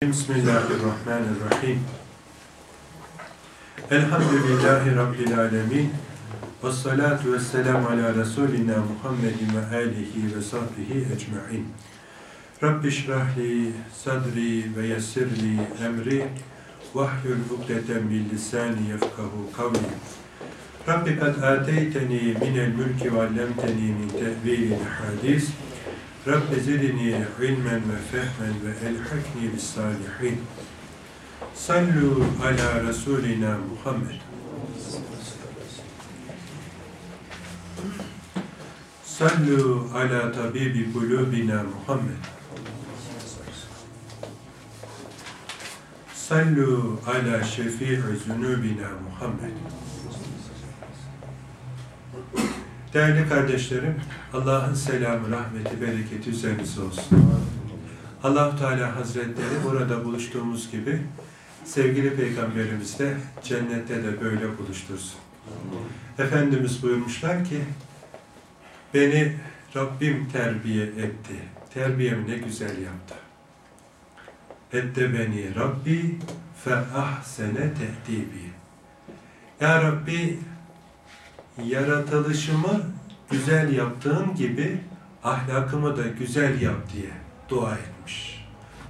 بسم الله الرحمن الرحيم. الحمد لله رب العالمين والصلاة والسلام على رسولنا محمد وآله وصحبه أجمعين. رب اشرح لي صدري ويسر لي أمري وحي عقدة من لساني يفقه قولي. رب قد آتيتني من الملك وعلمتني من تأويل الحديث Rabbi zidni ilmen ve fehmen ve elhakni bis salihin. Sallu ala Resulina Muhammed. Sallu ala tabibi kulubina Muhammed. Sallu ala Değerli kardeşlerim, Allah'ın selamı, rahmeti, bereketi üzerinize olsun. allah Teala Hazretleri burada buluştuğumuz gibi sevgili Peygamberimiz de cennette de böyle buluştursun. Efendimiz buyurmuşlar ki, beni Rabbim terbiye etti. Terbiyemi ne güzel yaptı. Ette beni Rabbi fe ahsene tehdibi. Ya Rabbi yaratılışımı güzel yaptığın gibi ahlakımı da güzel yap diye dua etmiş.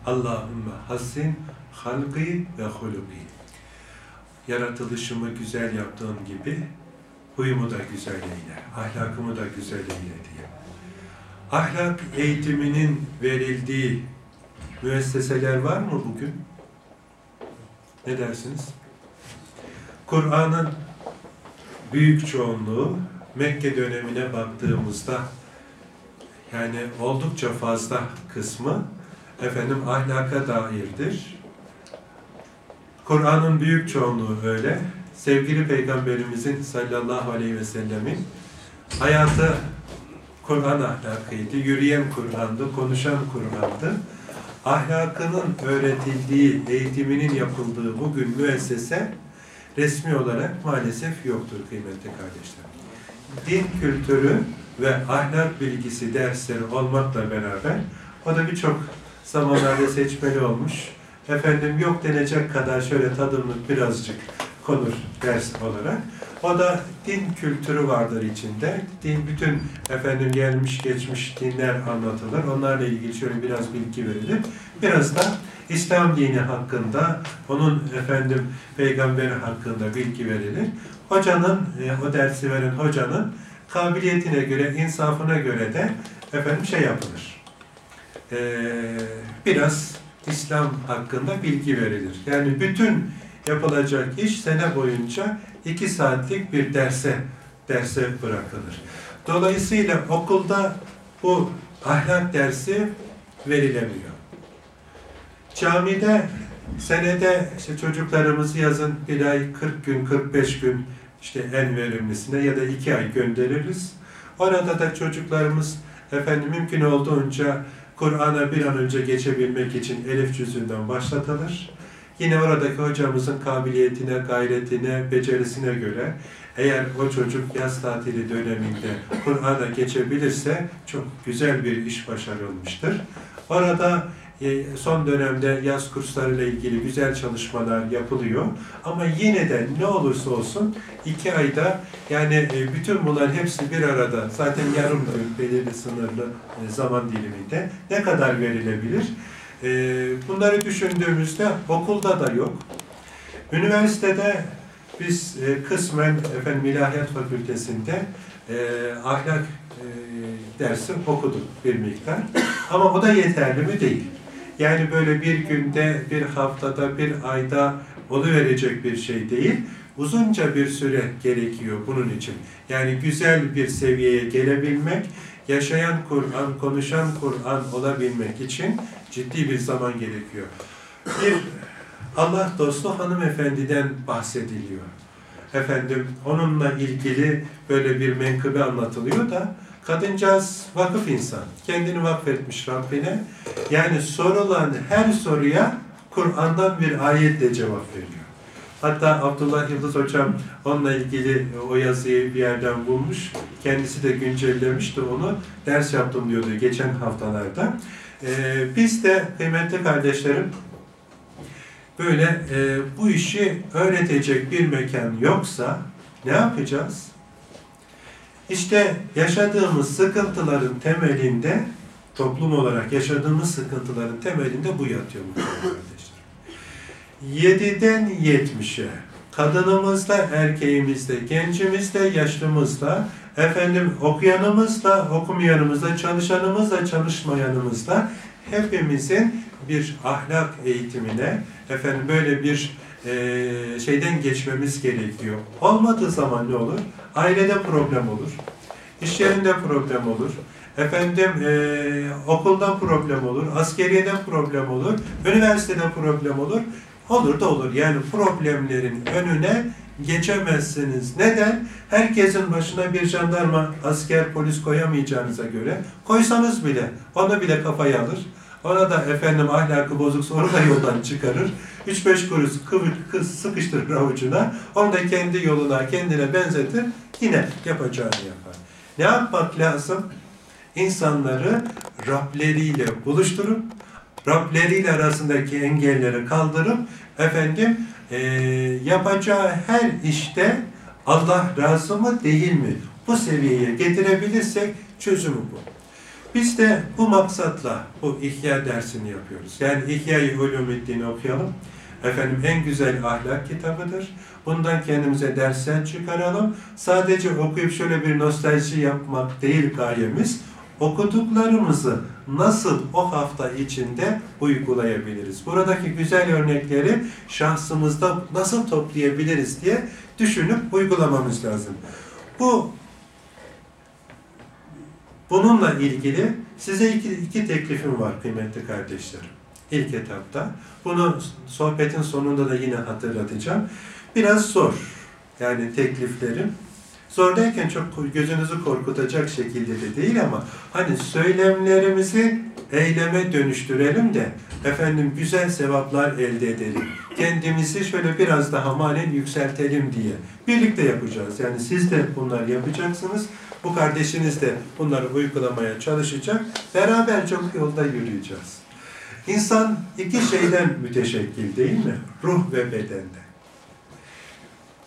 Allahümme hassin halqi ve hulubi. Yaratılışımı güzel yaptığın gibi huyumu da güzel eyle, ahlakımı da güzel eyle diye. Ahlak eğitiminin verildiği müesseseler var mı bugün? Ne dersiniz? Kur'an'ın büyük çoğunluğu Mekke dönemine baktığımızda yani oldukça fazla kısmı efendim ahlaka dairdir. Kur'an'ın büyük çoğunluğu öyle. Sevgili Peygamberimizin sallallahu aleyhi ve sellemin hayatı Kur'an ahlakıydı. Yürüyen Kur'an'dı, konuşan Kur'an'dı. Ahlakının öğretildiği, eğitiminin yapıldığı bugün müessese resmi olarak maalesef yoktur kıymetli kardeşler. Din kültürü ve ahlak bilgisi dersleri olmakla beraber o da birçok zamanlarda seçmeli olmuş. Efendim yok denecek kadar şöyle tadımlık birazcık konur ders olarak. O da din kültürü vardır içinde. Din bütün efendim gelmiş geçmiş dinler anlatılır. Onlarla ilgili şöyle biraz bilgi verilir. Biraz da İslam dini hakkında, onun efendim peygamberi hakkında bilgi verilir. Hocanın, e, o dersi veren hocanın kabiliyetine göre, insafına göre de efendim şey yapılır. E, biraz İslam hakkında bilgi verilir. Yani bütün yapılacak iş sene boyunca iki saatlik bir derse derse bırakılır. Dolayısıyla okulda bu ahlak dersi verilemiyor. Camide senede işte çocuklarımızı yazın bir ay 40 gün, 45 gün işte en verimlisine ya da iki ay göndeririz. Orada da çocuklarımız efendim mümkün olduğunca Kur'an'a bir an önce geçebilmek için elif cüzünden başlatılır. Yine oradaki hocamızın kabiliyetine, gayretine, becerisine göre eğer o çocuk yaz tatili döneminde Kur'an'a geçebilirse çok güzel bir iş başarılmıştır. Orada son dönemde yaz kurslarıyla ilgili güzel çalışmalar yapılıyor. Ama yine de ne olursa olsun iki ayda yani e, bütün bunların hepsi bir arada zaten yarım gün belirli sınırlı e, zaman diliminde ne kadar verilebilir? Bunları düşündüğümüzde okulda da yok. Üniversitede biz kısmen efendim İlahiyat Fakültesinde ahlak dersi okuduk bir miktar. Ama o da yeterli mi değil. Yani böyle bir günde, bir haftada, bir ayda verecek bir şey değil. Uzunca bir süre gerekiyor bunun için. Yani güzel bir seviyeye gelebilmek, yaşayan Kur'an, konuşan Kur'an olabilmek için ciddi bir zaman gerekiyor. Bir Allah dostu hanımefendiden bahsediliyor. Efendim onunla ilgili böyle bir menkıbe anlatılıyor da Kadıncağız vakıf insan. Kendini vakfetmiş Rabbine. Yani sorulan her soruya Kur'an'dan bir ayetle cevap veriyor. Hatta Abdullah Yıldız Hocam onunla ilgili o yazıyı bir yerden bulmuş. Kendisi de güncellemişti onu. Ders yaptım diyordu geçen haftalarda. Ee, biz de kıymetli kardeşlerim böyle e, bu işi öğretecek bir mekan yoksa ne yapacağız? İşte yaşadığımız sıkıntıların temelinde, toplum olarak yaşadığımız sıkıntıların temelinde bu yatıyor kardeşler. 7'den 70'e kadınımızla, erkeğimizle, gencimizle, yaşlımızla, efendim okuyanımızla, okumayanımızla, çalışanımızla, çalışmayanımızla hepimizin bir ahlak eğitimine, efendim böyle bir e, şeyden geçmemiz gerekiyor. Olmadığı zaman ne olur? Ailede problem olur, iş yerinde problem olur, efendim e, okuldan problem olur, askeriyeden problem olur, üniversiteden problem olur. Olur da olur. Yani problemlerin önüne geçemezsiniz. Neden? Herkesin başına bir jandarma, asker, polis koyamayacağınıza göre koysanız bile onu bile kafaya alır. Ona da efendim ahlakı bozuksa onu da yoldan çıkarır. 3-5 kuruş kız sıkıştırır avucuna. Onu da kendi yoluna, kendine benzetir. Yine yapacağını yapar. Ne yapmak lazım? İnsanları Rableriyle buluşturup Rableriyle arasındaki engelleri kaldırıp efendim e, yapacağı her işte Allah razı mı değil mi? Bu seviyeye getirebilirsek çözümü bu. Biz de bu maksatla bu ihya dersini yapıyoruz. Yani İhya-i Ulumuddin'i okuyalım. Efendim en güzel ahlak kitabıdır. Bundan kendimize dersler çıkaralım. Sadece okuyup şöyle bir nostalji yapmak değil gayemiz okuduklarımızı nasıl o hafta içinde uygulayabiliriz? Buradaki güzel örnekleri şahsımızda nasıl toplayabiliriz diye düşünüp uygulamamız lazım. Bu bununla ilgili size iki, iki teklifim var kıymetli kardeşlerim. İlk etapta. Bunu sohbetin sonunda da yine hatırlatacağım. Biraz zor. Yani tekliflerim Zor derken çok gözünüzü korkutacak şekilde de değil ama hani söylemlerimizi eyleme dönüştürelim de efendim güzel sevaplar elde edelim. Kendimizi şöyle biraz daha manen yükseltelim diye. Birlikte yapacağız. Yani siz de bunlar yapacaksınız. Bu kardeşiniz de bunları uygulamaya çalışacak. Beraber çok yolda yürüyeceğiz. İnsan iki şeyden müteşekkil değil mi? Ruh ve bedende.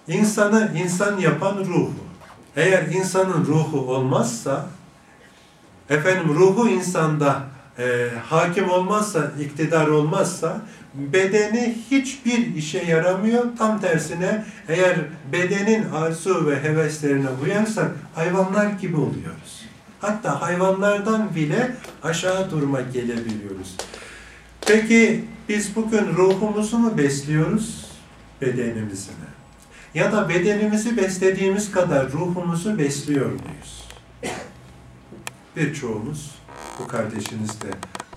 İnsanı insan yapan ruhu. Eğer insanın ruhu olmazsa, efendim ruhu insanda e, hakim olmazsa, iktidar olmazsa, bedeni hiçbir işe yaramıyor. Tam tersine eğer bedenin arzu ve heveslerine uyarsak hayvanlar gibi oluyoruz. Hatta hayvanlardan bile aşağı duruma gelebiliyoruz. Peki biz bugün ruhumuzu mu besliyoruz, bedenimizi mi? Ya da bedenimizi beslediğimiz kadar ruhumuzu besliyor muyuz? Birçoğumuz, bu kardeşiniz de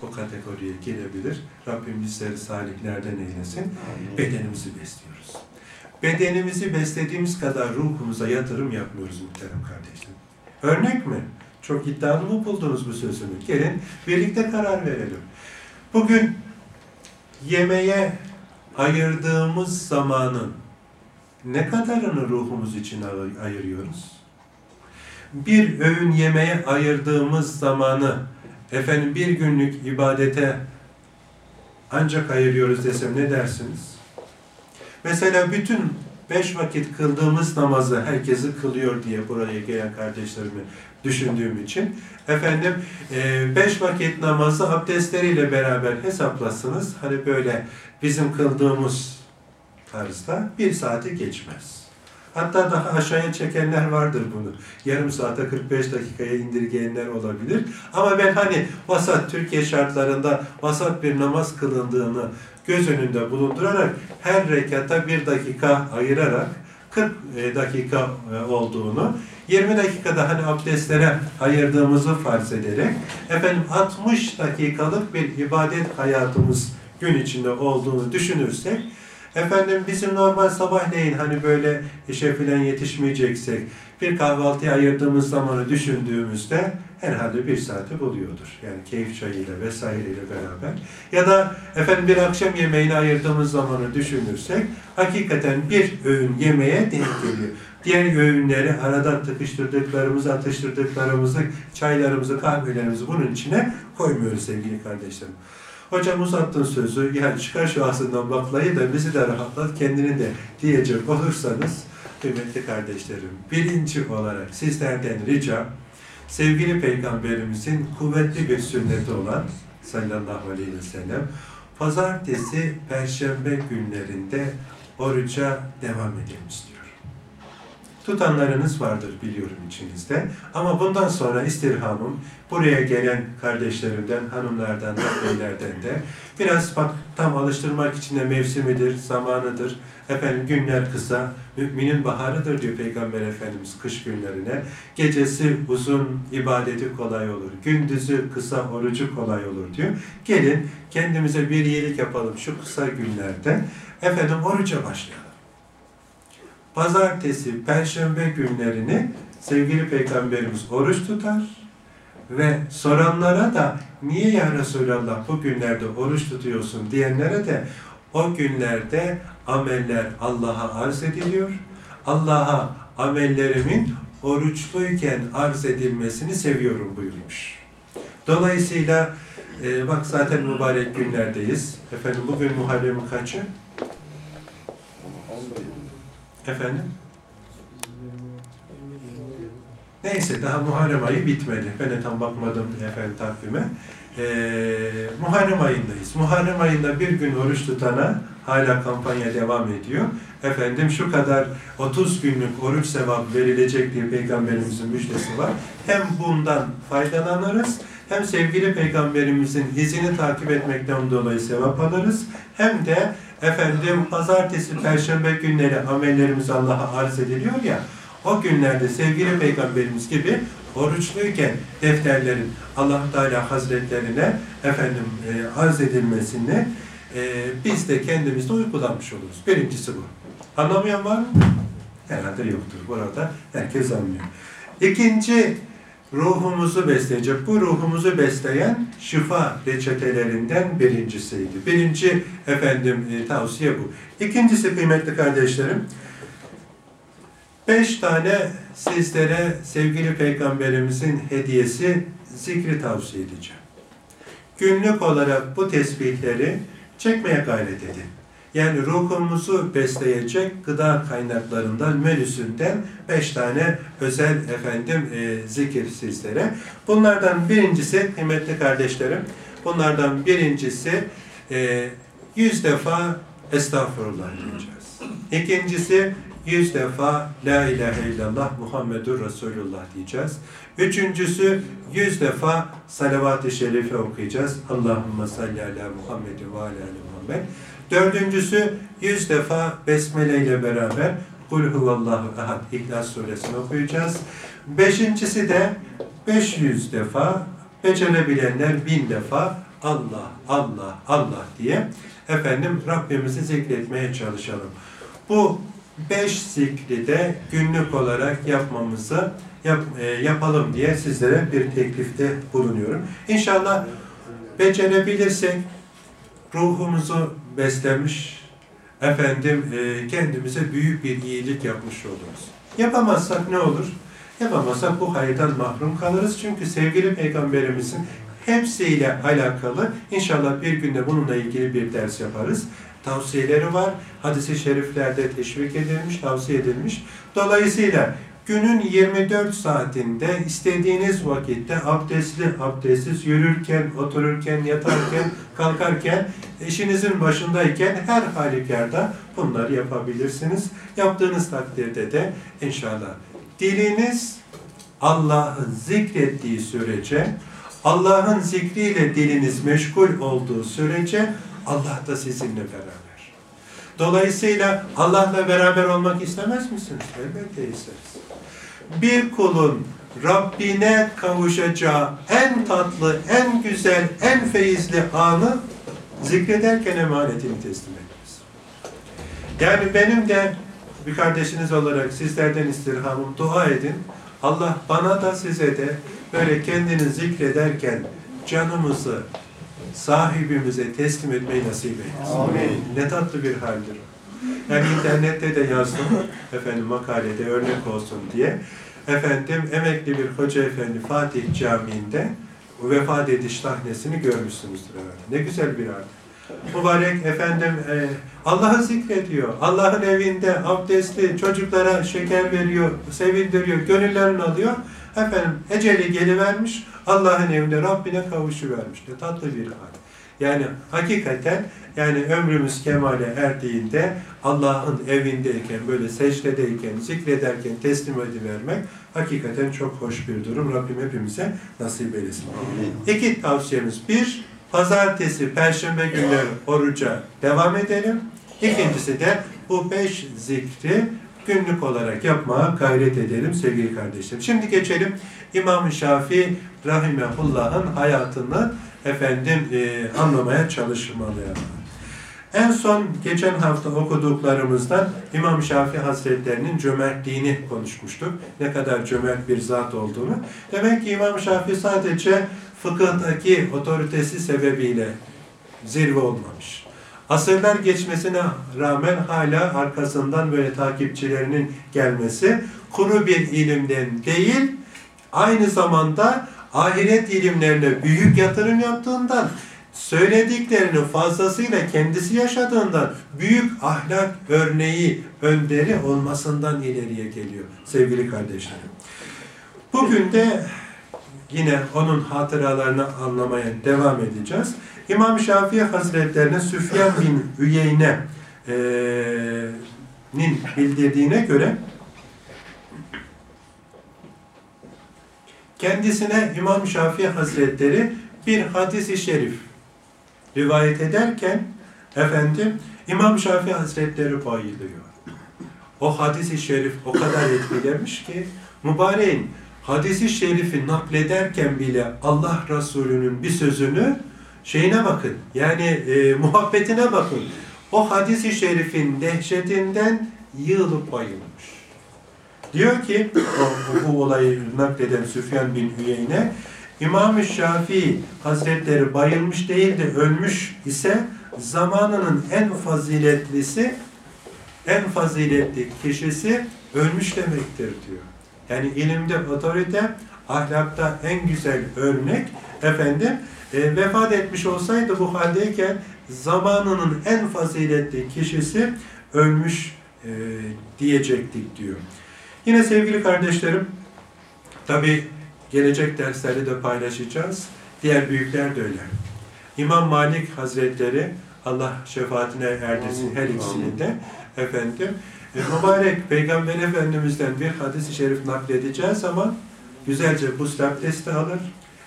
o kategoriye gelebilir. Rabbim bizleri salihlerden eylesin. Bedenimizi besliyoruz. Bedenimizi beslediğimiz kadar ruhumuza yatırım yapmıyoruz muhterem kardeşlerim. Örnek mi? Çok iddialı mı buldunuz bu sözümü? Gelin birlikte karar verelim. Bugün yemeğe ayırdığımız zamanın ne kadarını ruhumuz için ayırıyoruz? Bir öğün yemeğe ayırdığımız zamanı efendim bir günlük ibadete ancak ayırıyoruz desem ne dersiniz? Mesela bütün beş vakit kıldığımız namazı herkesi kılıyor diye buraya gelen kardeşlerimi düşündüğüm için efendim e, beş vakit namazı abdestleriyle beraber hesaplasınız. Hani böyle bizim kıldığımız tarzda bir saati geçmez. Hatta daha aşağıya çekenler vardır bunu. Yarım saate 45 dakikaya indirgeyenler olabilir. Ama ben hani vasat Türkiye şartlarında vasat bir namaz kılındığını göz önünde bulundurarak her rekata bir dakika ayırarak 40 e, dakika e, olduğunu, 20 dakikada hani abdestlere ayırdığımızı farz ederek, efendim 60 dakikalık bir ibadet hayatımız gün içinde olduğunu düşünürsek, Efendim bizim normal sabahleyin hani böyle işe filan yetişmeyeceksek bir kahvaltıya ayırdığımız zamanı düşündüğümüzde herhalde bir saati buluyordur. Yani keyif çayıyla vesaireyle beraber. Ya da efendim bir akşam yemeğini ayırdığımız zamanı düşünürsek hakikaten bir öğün yemeğe denk geliyor. Diğer öğünleri arada tıkıştırdıklarımızı, atıştırdıklarımızı, çaylarımızı, kahvelerimizi bunun içine koymuyoruz sevgili kardeşlerim. Hocam uzattın sözü, yani çıkar şu ağzından baklayı da bizi de rahatlat, kendini de diyecek olursanız, kıymetli kardeşlerim, birinci olarak sizlerden ricam, sevgili Peygamberimizin kuvvetli bir sünneti olan sallallahu aleyhi ve sellem, pazartesi, perşembe günlerinde oruca devam edelim istiyor. Tutanlarınız vardır biliyorum içinizde. Ama bundan sonra istirhamım buraya gelen kardeşlerimden, hanımlardan da, beylerden de biraz bak tam alıştırmak için de mevsimidir, zamanıdır. Efendim günler kısa, müminin baharıdır diyor Peygamber Efendimiz kış günlerine. Gecesi uzun, ibadeti kolay olur. Gündüzü kısa, orucu kolay olur diyor. Gelin kendimize bir iyilik yapalım şu kısa günlerde. Efendim oruca başlayalım pazartesi, perşembe günlerini sevgili peygamberimiz oruç tutar ve soranlara da niye ya Resulallah bu günlerde oruç tutuyorsun diyenlere de o günlerde ameller Allah'a arz ediliyor. Allah'a amellerimin oruçluyken arz edilmesini seviyorum buyurmuş. Dolayısıyla e, bak zaten mübarek günlerdeyiz. Efendim bugün Muharrem'in kaçı? Efendim? Neyse daha Muharrem ayı bitmedi. Ben de tam bakmadım efendim takvime. Ee, Muharrem ayındayız. Muharrem ayında bir gün oruç tutana hala kampanya devam ediyor. Efendim şu kadar 30 günlük oruç sevabı verilecek diye Peygamberimizin müjdesi var. Hem bundan faydalanırız hem sevgili Peygamberimizin izini takip etmekten dolayı sevap alırız. Hem de efendim pazartesi, perşembe günleri amellerimiz Allah'a arz ediliyor ya, o günlerde sevgili Peygamberimiz gibi oruçluyken defterlerin Allah Teala Hazretlerine efendim e, arz edilmesini e, biz de kendimizde uygulamış oluruz. Birincisi bu. Anlamayan var mı? Herhalde yoktur. Burada herkes anlıyor. İkinci ruhumuzu besleyecek. Bu ruhumuzu besleyen şifa reçetelerinden birincisiydi. Birinci efendim e, tavsiye bu. İkincisi kıymetli kardeşlerim, beş tane sizlere sevgili peygamberimizin hediyesi zikri tavsiye edeceğim. Günlük olarak bu tesbihleri çekmeye gayret edin. Yani ruhumuzu besleyecek gıda kaynaklarından, menüsünden beş tane özel efendim e, zikir sizlere. Bunlardan birincisi kıymetli kardeşlerim, bunlardan birincisi e, yüz defa estağfurullah diyeceğiz. İkincisi yüz defa La ilahe illallah Muhammedur Resulullah diyeceğiz. Üçüncüsü yüz defa salavat-ı şerife okuyacağız. Allahümme salli ala Muhammed ve ala Muhammed. Dördüncüsü yüz defa Besmele ile beraber Kul huvallahu ahad İhlas suresini okuyacağız. Beşincisi de 500 defa becerebilenler bin defa Allah, Allah, Allah diye efendim Rabbimizi zikretmeye çalışalım. Bu beş zikri de günlük olarak yapmamızı yap, e, yapalım diye sizlere bir teklifte bulunuyorum. İnşallah becerebilirsek ruhumuzu beslemiş, efendim e, kendimize büyük bir iyilik yapmış oluruz. Yapamazsak ne olur? Yapamazsak bu hayırdan mahrum kalırız. Çünkü sevgili Peygamberimizin hepsiyle alakalı inşallah bir günde bununla ilgili bir ders yaparız. Tavsiyeleri var. Hadis-i şeriflerde teşvik edilmiş, tavsiye edilmiş. Dolayısıyla günün 24 saatinde istediğiniz vakitte abdestli, abdestsiz, yürürken, otururken, yatarken, kalkarken, eşinizin başındayken her halükarda bunları yapabilirsiniz. Yaptığınız takdirde de inşallah diliniz Allah'ı zikrettiği sürece, Allah'ın zikriyle diliniz meşgul olduğu sürece Allah da sizinle beraber. Dolayısıyla Allah'la beraber olmak istemez misiniz? Elbette isteriz bir kulun Rabbine kavuşacağı en tatlı, en güzel, en feyizli anı zikrederken emanetini teslim etmez. Yani benim de bir kardeşiniz olarak sizlerden istirhamım dua edin. Allah bana da size de böyle kendini zikrederken canımızı sahibimize teslim etmeyi nasip eylesin. Amin. Ne tatlı bir haldir. Yani internette de yazdım efendim makalede örnek olsun diye. Efendim emekli bir hoca efendi Fatih Camii'nde vefat ediş sahnesini görmüşsünüzdür herhalde. Ne güzel bir hal. Mübarek efendim e, Allah'ı zikrediyor. Allah'ın evinde abdestli çocuklara şeker veriyor, sevindiriyor, gönüllerini alıyor. Efendim eceli gelivermiş, Allah'ın evinde Rabbine kavuşuvermiş. Ne tatlı bir hal. Yani hakikaten yani ömrümüz kemale erdiğinde Allah'ın evindeyken, böyle secdedeyken, zikrederken teslim edivermek hakikaten çok hoş bir durum. Rabbim hepimize nasip eylesin. İki tavsiyemiz. Bir, pazartesi, perşembe günleri oruca devam edelim. İkincisi de bu beş zikri günlük olarak yapmaya gayret edelim sevgili kardeşlerim. Şimdi geçelim İmam-ı Şafii Rahimehullah'ın hayatını efendim e, anlamaya çalışmalıya. En son geçen hafta okuduklarımızdan İmam Şafii Hazretlerinin cömertliğini konuşmuştuk. Ne kadar cömert bir zat olduğunu. Demek ki İmam Şafii sadece fıkıhtaki otoritesi sebebiyle zirve olmamış. Asırlar geçmesine rağmen hala arkasından böyle takipçilerinin gelmesi kuru bir ilimden değil, aynı zamanda ahiret ilimlerine büyük yatırım yaptığından, söylediklerini fazlasıyla kendisi yaşadığından büyük ahlak örneği, önderi olmasından ileriye geliyor sevgili kardeşlerim. Bugün de yine onun hatıralarını anlamaya devam edeceğiz. İmam Şafii Hazretlerine Süfyan bin Üyeyne'nin bildirdiğine göre kendisine İmam Şafii Hazretleri bir hadis-i şerif rivayet ederken efendim İmam Şafii Hazretleri bayılıyor. O hadis-i şerif o kadar etkilemiş ki mübareğin hadisi şerifi naklederken bile Allah Resulü'nün bir sözünü şeyine bakın. Yani e, muhabbetine bakın. O hadisi şerifin dehşetinden yığılıp bayılmış. Diyor ki o, bu olayı nakleden Süfyan bin Hüyeyne İmam-ı Şafii Hazretleri bayılmış değil de ölmüş ise zamanının en faziletlisi en faziletli kişisi ölmüş demektir diyor. Yani ilimde otorite, ahlakta en güzel örnek efendim e, vefat etmiş olsaydı bu haldeyken zamanının en faziletli kişisi ölmüş e, diyecektik diyor. Yine sevgili kardeşlerim, tabi gelecek derslerde de paylaşacağız. Diğer büyükler de öyle. İmam Malik Hazretleri, Allah şefaatine erdirsin her ikisinin de efendim. E, mübarek Peygamber Efendimiz'den bir hadis-i şerif nakledeceğiz ama güzelce bu abdesti alır,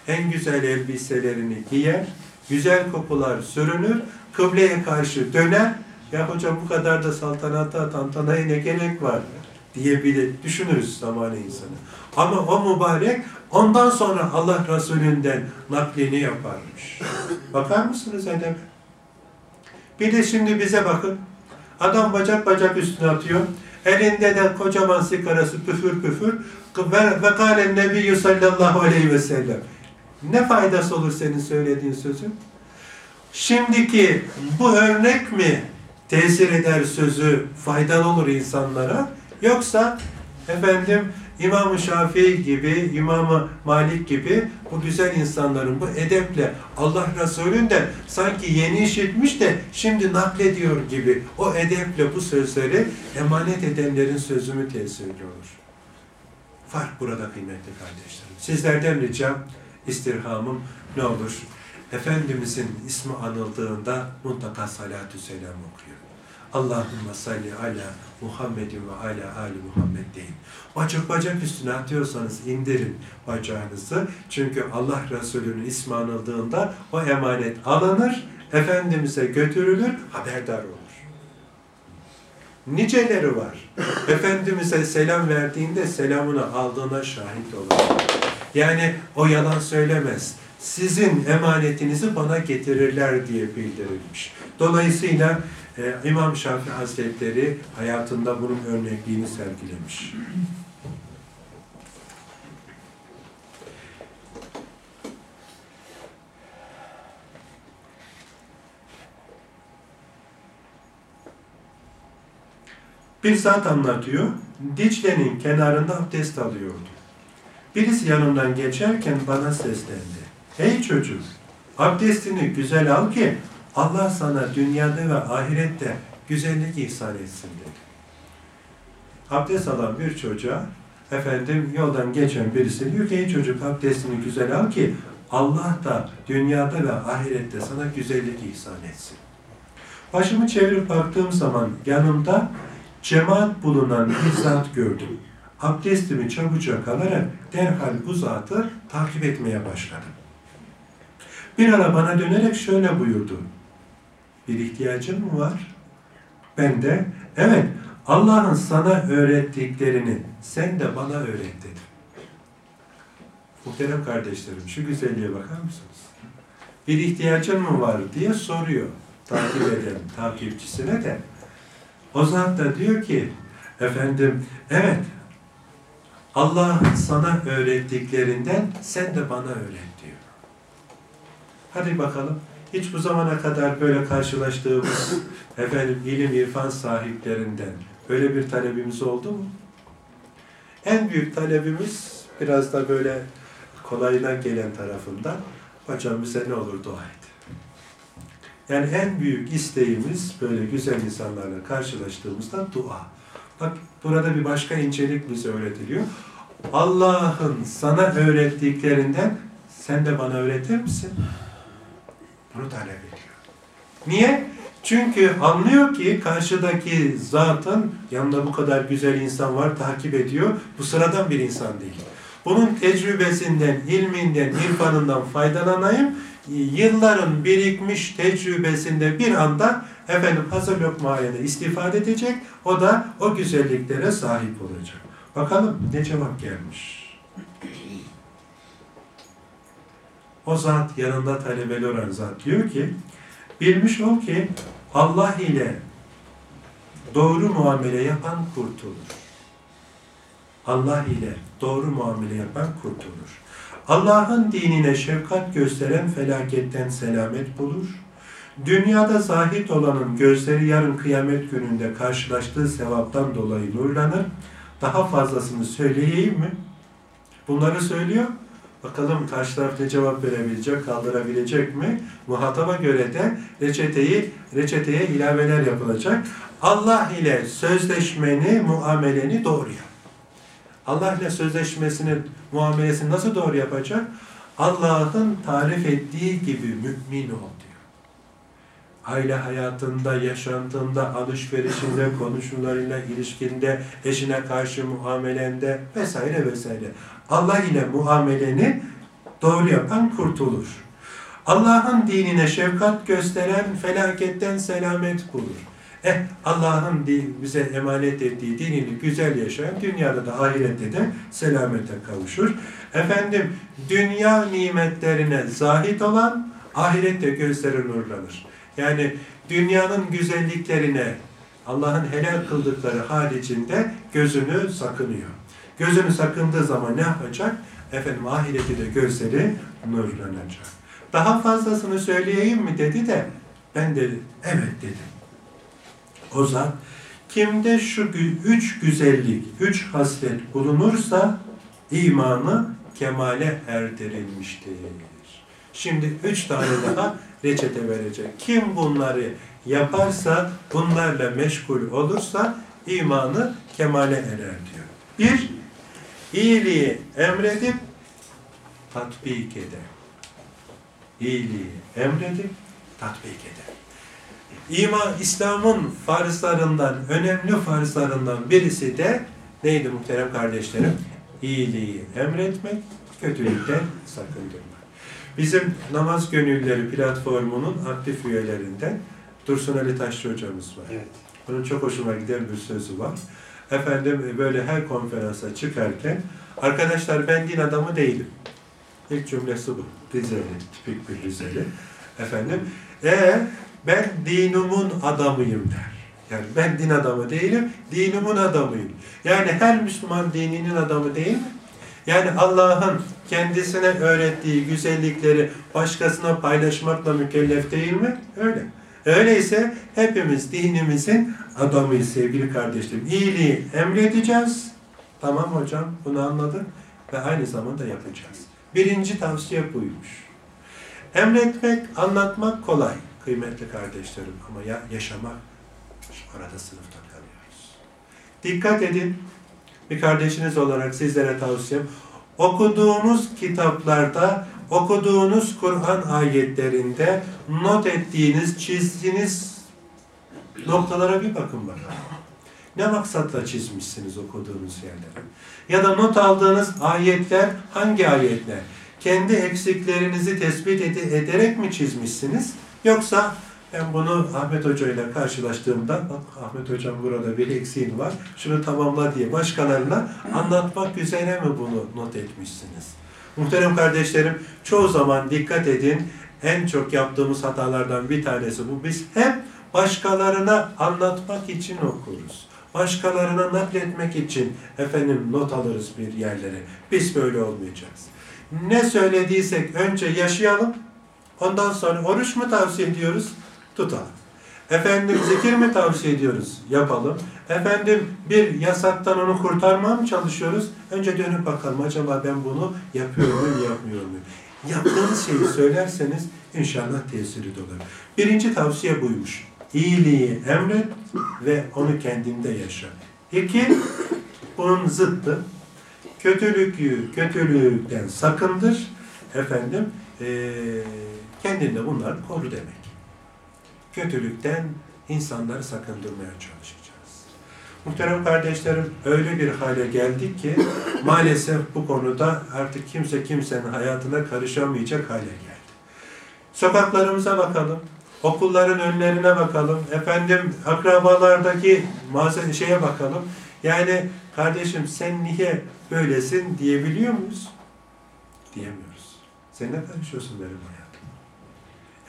en güzel elbiselerini giyer, güzel kokular sürünür, kıbleye karşı döner. Ya hocam bu kadar da saltanata, tantanaya ne gerek var diyebilir, düşünürüz zamanı insanı. Ama o mübarek ondan sonra Allah Resulü'nden naklini yaparmış. Bakar mısınız edebe? Bir de şimdi bize bakın. Adam bacak bacak üstüne atıyor. Elinde de kocaman sigarası püfür püfür. Ve, ve kâlen nebiyyü sallallahu aleyhi ve sellem. Ne faydası olur senin söylediğin sözün? Şimdiki bu örnek mi tesir eder sözü faydalı olur insanlara? Yoksa efendim İmam-ı Şafii gibi, İmam-ı Malik gibi bu güzel insanların bu edeple Allah Resulü'nden sanki yeni işitmiş de şimdi naklediyor gibi o edeple bu sözleri emanet edenlerin sözü mü tesir olur? Fark burada kıymetli kardeşlerim. Sizlerden ricam, istirhamım ne olur? Efendimizin ismi anıldığında mutlaka salatü selam okuyor. Allahümme salli ala Muhammedin ve ala ali Muhammed deyin. Bacak bacak üstüne atıyorsanız indirin bacağınızı. Çünkü Allah Resulü'nün ismi anıldığında o emanet alınır, Efendimiz'e götürülür, haberdar olur. Niceleri var. Efendimiz'e selam verdiğinde selamını aldığına şahit olur. Yani o yalan söylemez. Sizin emanetinizi bana getirirler diye bildirilmiş. Dolayısıyla e, İmam Şafii Hazretleri hayatında bunun örnekliğini sergilemiş. Bir zat anlatıyor, Dicle'nin kenarında abdest alıyordu. Birisi yanımdan geçerken bana seslendi. Ey çocuk, abdestini güzel al ki Allah sana dünyada ve ahirette güzellik ihsan etsin dedi. Abdest alan bir çocuğa efendim yoldan geçen birisi diyor ki çocuk abdestini güzel al ki Allah da dünyada ve ahirette sana güzellik ihsan etsin. Başımı çevirip baktığım zaman yanımda cemaat bulunan bir zat gördüm. Abdestimi çabucak alarak derhal bu zatı takip etmeye başladım. Bir ara bana dönerek şöyle buyurdu. Bir ihtiyacın mı var? Ben de evet Allah'ın sana öğrettiklerini sen de bana öğret dedim. Muhterem kardeşlerim şu güzelliğe bakar mısınız? Bir ihtiyacın mı var diye soruyor takip eden takipçisine de. O zat da diyor ki efendim evet Allah sana öğrettiklerinden sen de bana öğret diyor. Hadi bakalım. Hiç bu zamana kadar böyle karşılaştığımız efendim ilim irfan sahiplerinden böyle bir talebimiz oldu mu? En büyük talebimiz biraz da böyle kolayına gelen tarafından hocam bize ne olur dua et. Yani en büyük isteğimiz böyle güzel insanlarla karşılaştığımızda dua. Bak burada bir başka incelik bize öğretiliyor. Allah'ın sana öğrettiklerinden sen de bana öğretir misin? Bunu talep ediyor. Niye? Çünkü anlıyor ki karşıdaki zatın yanında bu kadar güzel insan var, takip ediyor. Bu sıradan bir insan değil. Bunun tecrübesinden, ilminden, irfanından faydalanayım. Yılların birikmiş tecrübesinde bir anda efendim hazır lokmayede istifade edecek. O da o güzelliklere sahip olacak. Bakalım ne cevap gelmiş. O zat yanında talebeli olan zat diyor ki bilmiş ol ki Allah ile doğru muamele yapan kurtulur. Allah ile doğru muamele yapan kurtulur. Allah'ın dinine şefkat gösteren felaketten selamet bulur. Dünyada zahit olanın gözleri yarın kıyamet gününde karşılaştığı sevaptan dolayı nurlanır. Daha fazlasını söyleyeyim mi? Bunları söylüyor. Bakalım karşı taraf ne cevap verebilecek, kaldırabilecek mi? Muhataba göre de reçeteyi, reçeteye ilaveler yapılacak. Allah ile sözleşmeni, muameleni doğru yap. Allah ile sözleşmesini, muamelesini nasıl doğru yapacak? Allah'ın tarif ettiği gibi mümin ol diyor. Aile hayatında, yaşantında, alışverişinde, konuşmalarıyla, ilişkinde, eşine karşı muamelende vesaire vesaire. Allah ile muameleni doğru yapan kurtulur. Allah'ın dinine şefkat gösteren felaketten selamet bulur. Eh Allah'ın bize emanet ettiği dinini güzel yaşayan dünyada da ahirette de selamete kavuşur. Efendim dünya nimetlerine zahit olan ahirette gözleri nurlanır. Yani dünyanın güzelliklerine Allah'ın helal kıldıkları haricinde gözünü sakınıyor. Gözünü sakındığı zaman ne yapacak? Efendim ahireti de gözleri nurlanacak. Daha fazlasını söyleyeyim mi dedi de ben de evet dedim. O zat kimde şu üç güzellik, üç haslet bulunursa imanı kemale erdirilmiştir. Şimdi üç tane daha reçete verecek. Kim bunları yaparsa, bunlarla meşgul olursa imanı kemale erer diyor. Bir, iyiliği emredip tatbik eder. İyiliği emredip tatbik eder. İman, İslam'ın farzlarından, önemli farzlarından birisi de neydi muhterem kardeşlerim? İyiliği emretmek, kötülükten sakındırmak. Bizim Namaz Gönülleri platformunun aktif üyelerinden Dursun Ali Taşçı hocamız var. Evet. Onun çok hoşuma giden bir sözü var. Efendim böyle her konferansa çıkarken arkadaşlar ben din adamı değilim. İlk cümlesi bu. Rizeli, tipik bir Rizeli. Efendim, e ben dinimin adamıyım der. Yani ben din adamı değilim, dinimin adamıyım. Yani her Müslüman dininin adamı değil mi? Yani Allah'ın kendisine öğrettiği güzellikleri başkasına paylaşmakla mükellef değil mi? Öyle. Öyleyse hepimiz dinimizin adamıyız sevgili kardeşlerim. İyiliği emredeceğiz. Tamam hocam bunu anladık ve aynı zamanda yapacağız. Birinci tavsiye buymuş. Emretmek, anlatmak kolay kıymetli kardeşlerim ama ya yaşamak arada sınıfta kalıyoruz. Dikkat edin. Bir kardeşiniz olarak sizlere tavsiyem okuduğunuz kitaplarda, okuduğunuz Kur'an ayetlerinde not ettiğiniz, çizdiğiniz noktalara bir bakın bakalım. Ne maksatla çizmişsiniz okuduğunuz yerlere? Ya da not aldığınız ayetler hangi ayetler? Kendi eksiklerinizi tespit ed ederek mi çizmişsiniz? Yoksa ben bunu Ahmet Hoca ile karşılaştığımda, Ahmet Hocam burada bir eksiğin var, şunu tamamla diye başkalarına anlatmak üzere mi bunu not etmişsiniz? Muhterem kardeşlerim, çoğu zaman dikkat edin, en çok yaptığımız hatalardan bir tanesi bu. Biz hep başkalarına anlatmak için okuruz. Başkalarına nakletmek için efendim not alırız bir yerlere. Biz böyle olmayacağız. Ne söylediysek önce yaşayalım. Ondan sonra oruç mu tavsiye ediyoruz? Tutalım. Efendim zikir mi tavsiye ediyoruz? Yapalım. Efendim bir yasaktan onu kurtarmaya mı çalışıyoruz? Önce dönüp bakalım acaba ben bunu yapıyor muyum, yapmıyor muyum? Yaptığınız şeyi söylerseniz inşallah tesiri de olur. Birinci tavsiye buymuş. İyiliği emret ve onu kendinde yaşa. İki, bunun zıttı. Kötülüklü, kötülükten sakındır. Efendim, ee, kendinde bunları koru demek. Kötülükten insanları sakındırmaya çalışacağız. Muhterem kardeşlerim öyle bir hale geldik ki maalesef bu konuda artık kimse kimsenin hayatına karışamayacak hale geldi. Sokaklarımıza bakalım, okulların önlerine bakalım, efendim akrabalardaki şeye bakalım. Yani kardeşim sen niye böylesin diyebiliyor muyuz? Diyemiyoruz. Sen ne karışıyorsun benim hayatım?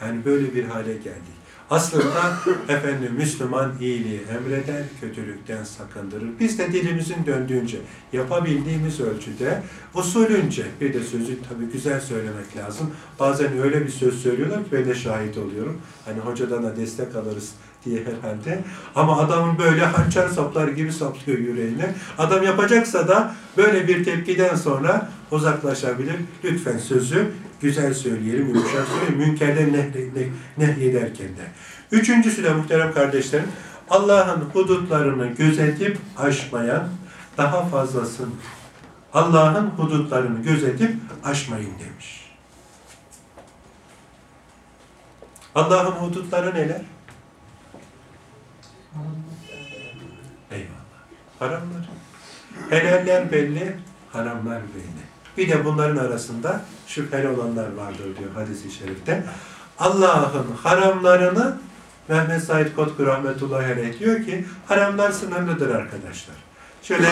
Yani böyle bir hale geldik. Aslında efendim Müslüman iyiliği emreder, kötülükten sakındırır. Biz de dilimizin döndüğünce, yapabildiğimiz ölçüde, usulünce, bir de sözü tabii güzel söylemek lazım. Bazen öyle bir söz söylüyorlar ki ben de şahit oluyorum. Hani hocadan da destek alırız diye herhalde. Ama adamın böyle hançer saplar gibi saplıyor yüreğine. Adam yapacaksa da böyle bir tepkiden sonra uzaklaşabilir. Lütfen sözü güzel söyleyelim, yumuşak söyleyelim. Münkerden nehyederken de. Üçüncüsü de muhterem kardeşlerim, Allah'ın hudutlarını gözetip aşmayan, daha fazlasın Allah'ın hudutlarını gözetip aşmayın demiş. Allah'ın hudutları neler? Eyvallah. Haramlar. Helaller belli, haramlar belli. Bir de bunların arasında şüpheli olanlar vardır diyor hadis-i şerifte. Allah'ın haramlarını Mehmet Said Kotku rahmetullahi aleyh diyor ki haramlar sınırlıdır arkadaşlar. Şöyle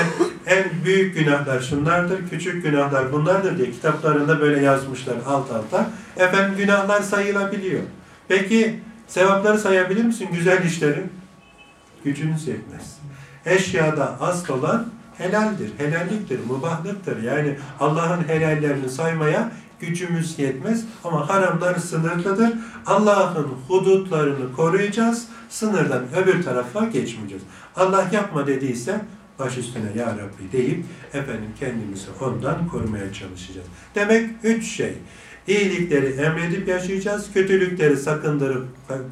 en büyük günahlar şunlardır, küçük günahlar bunlardır diye kitaplarında böyle yazmışlar alt alta. Efendim günahlar sayılabiliyor. Peki sevapları sayabilir misin güzel işlerin? Gücünüz yetmez. Eşyada asıl olan helaldir, helalliktir, mubahlıktır. Yani Allah'ın helallerini saymaya gücümüz yetmez ama haramlar sınırlıdır. Allah'ın hudutlarını koruyacağız, sınırdan öbür tarafa geçmeyeceğiz. Allah yapma dediyse baş üstüne ya Rabbi deyip efendim kendimizi ondan korumaya çalışacağız. Demek üç şey. İyilikleri emredip yaşayacağız, kötülükleri sakındırıp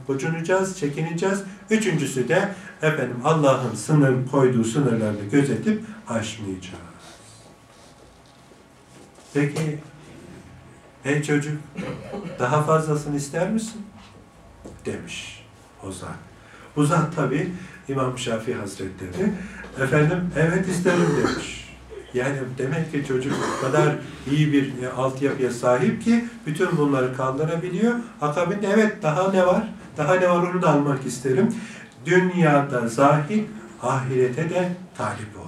gocunacağız, çekineceğiz. Üçüncüsü de efendim Allah'ın sınır koyduğu sınırlarını gözetip aşmayacağız. Peki ey çocuk daha fazlasını ister misin? Demiş o zat. Bu tabi İmam Şafii Hazretleri efendim evet isterim demiş. Yani demek ki çocuk o kadar iyi bir e, altyapıya sahip ki bütün bunları kaldırabiliyor. Akabinde evet daha ne var? Daha ne var onu da almak isterim. Dünyada zahir, ahirete de talip ol.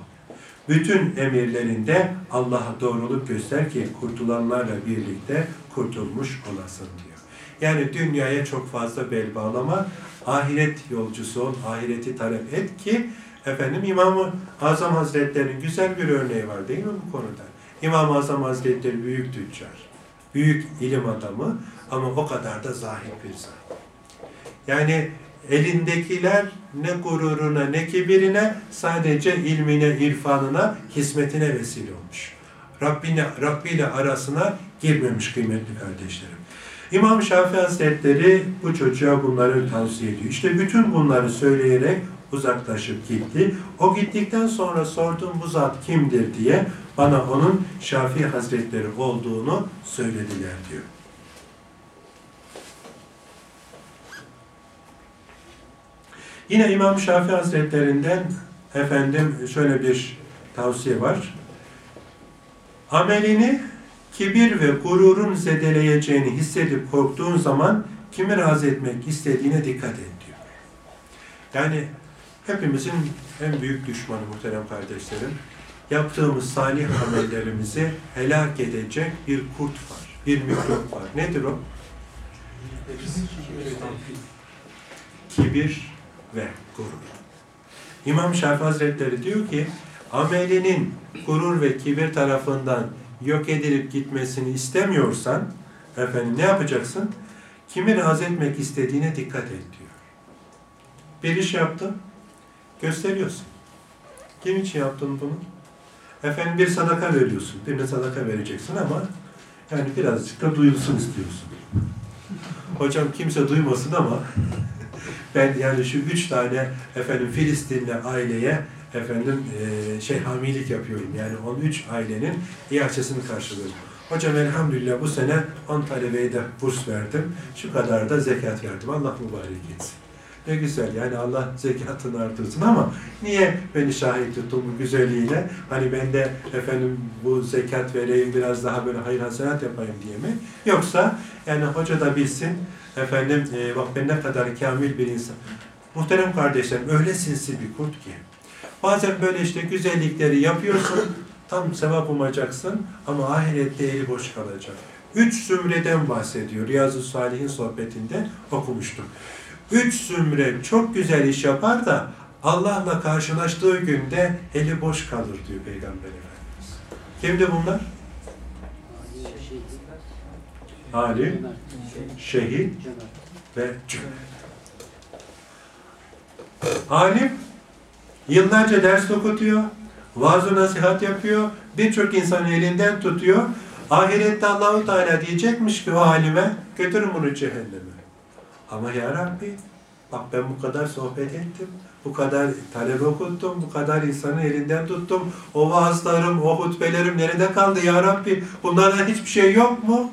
Bütün emirlerinde Allah'a doğruluk göster ki kurtulanlarla birlikte kurtulmuş olasın diyor. Yani dünyaya çok fazla bel bağlama, ahiret yolcusu ol, ahireti talep et ki Efendim İmam-ı Azam Hazretleri'nin güzel bir örneği var değil mi bu konuda? İmam-ı Azam Hazretleri büyük tüccar, büyük ilim adamı ama o kadar da zahir bir zat. Yani elindekiler ne gururuna ne kibirine sadece ilmine, irfanına, hizmetine vesile olmuş. Rabbine, Rabbi ile arasına girmemiş kıymetli kardeşlerim. İmam Şafii Hazretleri bu çocuğa bunları tavsiye ediyor. İşte bütün bunları söyleyerek uzaklaşıp gitti. O gittikten sonra sordum bu zat kimdir diye bana onun Şafii Hazretleri olduğunu söylediler diyor. Yine İmam Şafii Hazretlerinden efendim şöyle bir tavsiye var. Amelini kibir ve gururun zedeleyeceğini hissedip korktuğun zaman kimi razı etmek istediğine dikkat et diyor. Yani hepimizin en büyük düşmanı muhterem kardeşlerim, yaptığımız salih amellerimizi helak edecek bir kurt var, bir mikrop var. Nedir o? Kibir ve gurur. İmam Şafii Hazretleri diyor ki, amelinin gurur ve kibir tarafından yok edilip gitmesini istemiyorsan, efendim ne yapacaksın? Kimi razı etmek istediğine dikkat et diyor. Bir iş yaptın, gösteriyorsun. Kim için yaptın bunu? Efendim bir sadaka veriyorsun, birine sadaka vereceksin ama yani birazcık da duyulsun istiyorsun. Hocam kimse duymasın ama ben yani şu üç tane efendim Filistinli aileye efendim e, şey hamilik yapıyorum. Yani 13 ailenin ihacesini karşılıyorum. Hocam elhamdülillah bu sene 10 talebeye de burs verdim. Şu kadar da zekat verdim. Allah mübarek etsin. Ne güzel yani Allah zekatını artırsın ama niye beni şahit tuttun bu güzelliğiyle? Hani ben de efendim bu zekat vereyim biraz daha böyle hayır hasenat yapayım diye mi? Yoksa yani hoca da bilsin efendim e, bak ben ne kadar kamil bir insan. Muhterem kardeşlerim öyle sinsi bir kurt ki. Bazen böyle işte güzellikleri yapıyorsun, tam sevap umacaksın ama ahirette eli boş kalacak. Üç zümreden bahsediyor. Riyazu Salih'in sohbetinde okumuştum. Üç zümre çok güzel iş yapar da Allah'la karşılaştığı günde eli boş kalır diyor Peygamber Efendimiz. Kimdi bunlar? Alim, şehit ve cömert. Alim yıllarca ders okutuyor, vaaz nasihat yapıyor, birçok insanı elinden tutuyor. Ahirette Allahu Teala diyecekmiş ki o halime götürün bunu cehenneme. Ama ya Rabbi bak ben bu kadar sohbet ettim, bu kadar talep okuttum, bu kadar insanı elinden tuttum. O vaazlarım, o hutbelerim nerede kaldı ya Rabbi? Bunlardan hiçbir şey yok mu?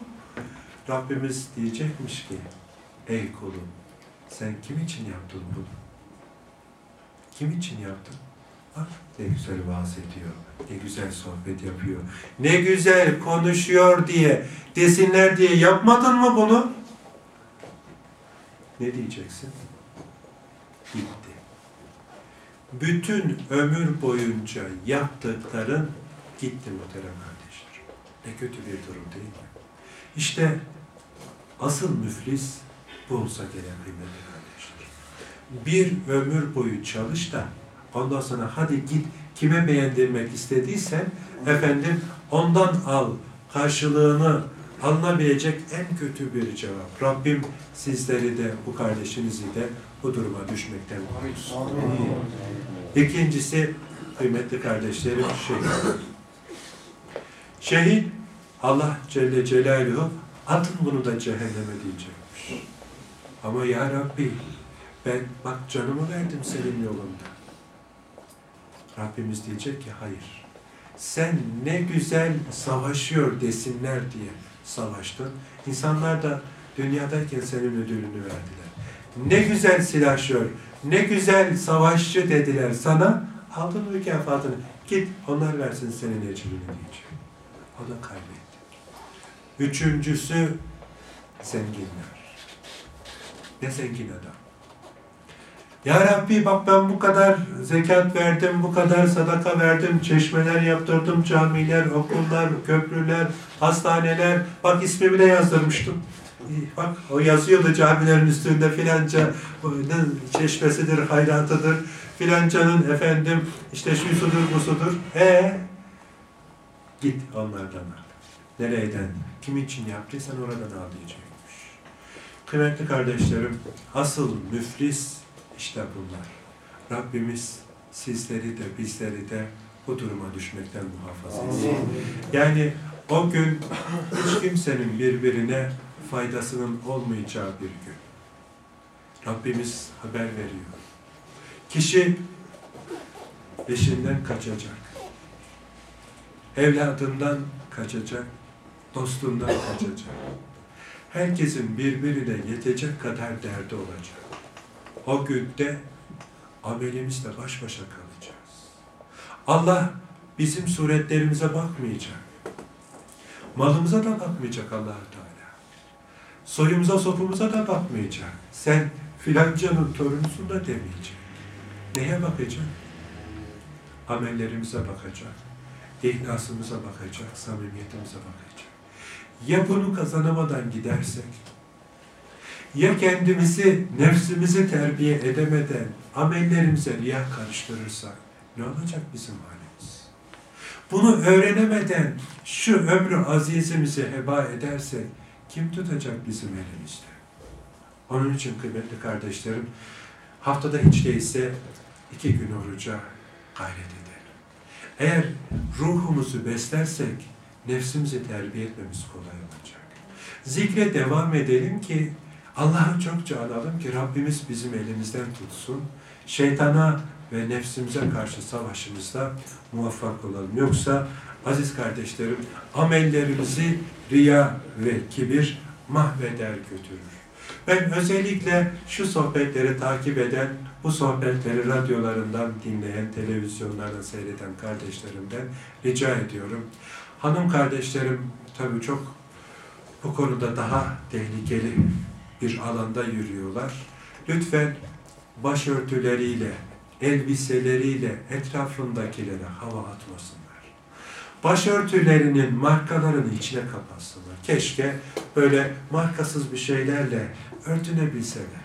Rabbimiz diyecekmiş ki ey kulum sen kim için yaptın bunu? Kim için yaptın? Bak ne güzel vaaz ediyor, ne güzel sohbet yapıyor, ne güzel konuşuyor diye desinler diye yapmadın mı bunu? Ne diyeceksin? Gitti. Bütün ömür boyunca yaptıkların gitti muhterem kardeşler. Ne kötü bir durum değil mi? İşte asıl müflis bu olsa gerek kıymetli kardeşler. Bir ömür boyu çalış da ondan sonra hadi git kime beğendirmek istediysen efendim ondan al karşılığını alınabilecek en kötü bir cevap. Rabbim sizleri de bu kardeşinizi de bu duruma düşmekten korusun. İkincisi kıymetli kardeşlerim şehit. Şehit Allah Celle Celaluhu atın bunu da cehenneme diyecekmiş. Ama ya Rabbi ben bak canımı verdim senin yolunda. Rabbimiz diyecek ki hayır. Sen ne güzel savaşıyor desinler diye savaştın. İnsanlar da dünyadayken senin ödülünü verdiler. Ne güzel silahşör, ne güzel savaşçı dediler sana. Aldın mükafatını. Git onlar versin senin ecrini diyecek. O da kaybetti. Üçüncüsü zenginler. Ne zengin adam. Ya Rabbi bak ben bu kadar zekat verdim, bu kadar sadaka verdim, çeşmeler yaptırdım, camiler, okullar, köprüler, hastaneler. Bak ismimi de yazdırmıştım. Bak o yazıyordu camilerin üstünde filanca çeşmesidir, hayratıdır. Filancanın efendim işte şusudur, busudur. E git onlardan al. Nereden? Kim için yaptıysan oradan al diyecekmiş. Kıymetli kardeşlerim, asıl müflis işte bunlar. Rabbimiz sizleri de bizleri de bu duruma düşmekten muhafaza etsin. Yani O gün hiç kimsenin birbirine faydasının olmayacağı bir gün. Rabbimiz haber veriyor. Kişi eşinden kaçacak. Evladından kaçacak. Dostundan kaçacak. Herkesin birbirine yetecek kadar derdi olacak. O günde amelimizle baş başa kalacağız. Allah bizim suretlerimize bakmayacak. Malımıza da bakmayacak allah Teala. Soyumuza sopumuza da bakmayacak. Sen filancanın torunusun da demeyecek. Neye bakacak? Amellerimize bakacak. İhlasımıza bakacak, samimiyetimize bakacak. Ya bunu kazanamadan gidersek, ya kendimizi, nefsimizi terbiye edemeden amellerimize riya karıştırırsak ne olacak bizim halimiz? Bunu öğrenemeden şu ömrü azizimizi heba edersek kim tutacak bizim elimizde? Onun için kıymetli kardeşlerim haftada hiç değilse iki gün oruca gayret edelim. Eğer ruhumuzu beslersek nefsimizi terbiye etmemiz kolay olacak. Zikre devam edelim ki Allah'ı çokça analım ki Rabbimiz bizim elimizden tutsun. Şeytana ve nefsimize karşı savaşımızda muvaffak olalım. Yoksa aziz kardeşlerim amellerimizi riya ve kibir mahveder götürür. Ben özellikle şu sohbetleri takip eden, bu sohbetleri radyolarından dinleyen, televizyonlardan seyreden kardeşlerimden rica ediyorum. Hanım kardeşlerim tabii çok bu konuda daha tehlikeli bir alanda yürüyorlar. Lütfen başörtüleriyle, elbiseleriyle etrafındakilere hava atmasınlar. Başörtülerinin markalarını içine kapatsınlar. Keşke böyle markasız bir şeylerle örtünebilseler.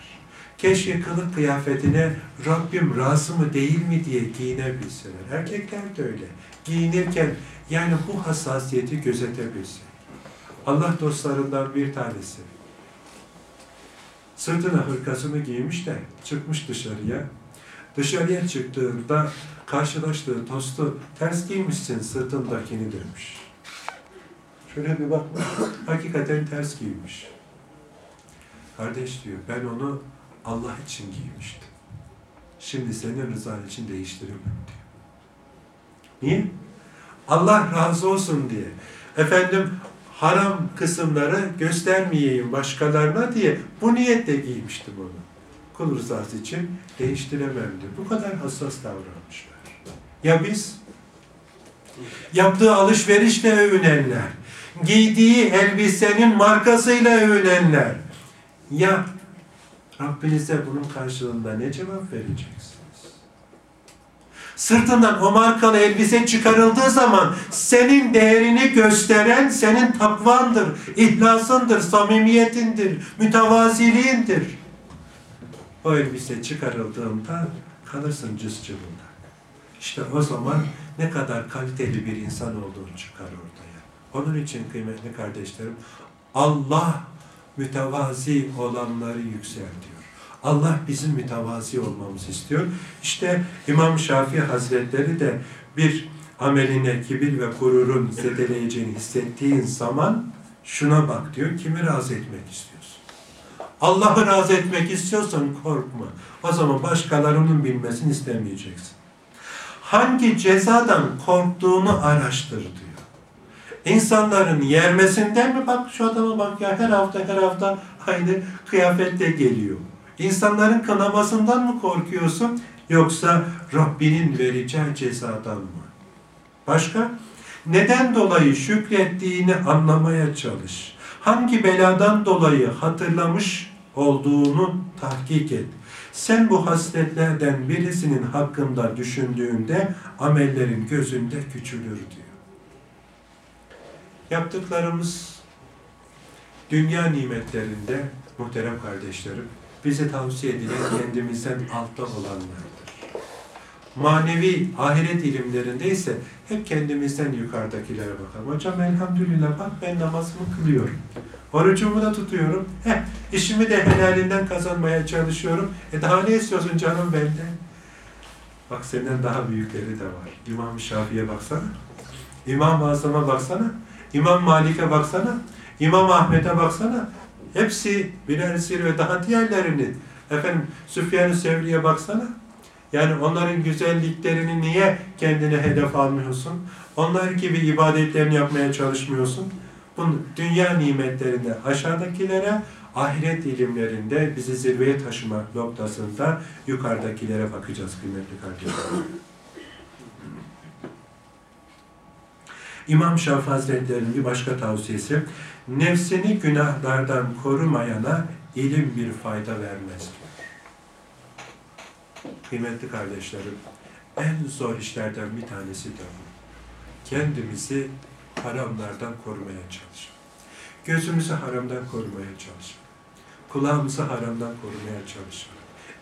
Keşke kılık kıyafetine Rabbim razı mı değil mi diye giyinebilseler. Erkekler de öyle. Giyinirken yani bu hassasiyeti gözetebilse. Allah dostlarından bir tanesi sırtına hırkasını giymiş de çıkmış dışarıya. Dışarıya çıktığında karşılaştığı tostu ters giymişsin sırtındakini demiş. Şöyle bir bak, hakikaten ters giymiş. Kardeş diyor, ben onu Allah için giymiştim. Şimdi senin rızan için değiştiremem diyor. Niye? Allah razı olsun diye. Efendim haram kısımları göstermeyeyim başkalarına diye bu niyetle giymiştim onu. Kul rızası için değiştiremem diyor. Bu kadar hassas davranmışlar. Ya biz? Yaptığı alışverişle övünenler, giydiği elbisenin markasıyla övünenler. Ya Rabbinize bunun karşılığında ne cevap vereceksiniz? Sırtından o markalı elbise çıkarıldığı zaman senin değerini gösteren senin takvandır, ihlasındır, samimiyetindir, mütevaziliğindir. O elbise çıkarıldığında kalırsın cıvıldak. İşte o zaman ne kadar kaliteli bir insan olduğunu çıkar ortaya. Onun için kıymetli kardeşlerim, Allah mütevazi olanları yükseltiyor. Allah bizim mütevazi olmamızı istiyor. İşte İmam Şafii Hazretleri de bir ameline kibir ve gururun zedeleyeceğini hissettiğin zaman şuna bak diyor, kimi razı etmek istiyorsun? Allah'ı razı etmek istiyorsan korkma. O zaman başkalarının bilmesini istemeyeceksin. Hangi cezadan korktuğunu araştır diyor. İnsanların yermesinden mi bak şu adama bak ya her hafta her hafta aynı kıyafette geliyor. İnsanların kınamasından mı korkuyorsun yoksa Rabbinin vereceği cezadan mı? Başka? Neden dolayı şükrettiğini anlamaya çalış. Hangi beladan dolayı hatırlamış olduğunu tahkik et. Sen bu hasletlerden birisinin hakkında düşündüğünde amellerin gözünde küçülür diyor. Yaptıklarımız dünya nimetlerinde muhterem kardeşlerim bize tavsiye edilen kendimizden altta olanlardır. Manevi ahiret ilimlerinde ise hep kendimizden yukarıdakilere bakalım. Hocam elhamdülillah bak ben namazımı kılıyorum. Orucumu da tutuyorum. Heh, işimi de helalinden kazanmaya çalışıyorum. E daha ne istiyorsun canım benden? Bak senden daha büyükleri de var. İmam Şafii'ye baksana. İmam-ı Azam'a baksana. İmam Malik'e baksana, İmam Ahmet'e baksana. Hepsi birer zirve daha diğerlerini. Efendim Süfyan-ı Sevri'ye baksana. Yani onların güzelliklerini niye kendine hedef almıyorsun? Onlar gibi ibadetlerini yapmaya çalışmıyorsun. Bunun dünya nimetlerinde aşağıdakilere, ahiret ilimlerinde bizi zirveye taşımak noktasında yukarıdakilere bakacağız kıymetli kardeşlerim. İmam Şafii Hazretleri'nin bir başka tavsiyesi, nefsini günahlardan korumayana ilim bir fayda vermez. Kıymetli kardeşlerim, en zor işlerden bir tanesi de bu. Kendimizi haramlardan korumaya çalışın. Gözümüzü haramdan korumaya çalışın. Kulağımızı haramdan korumaya çalışın.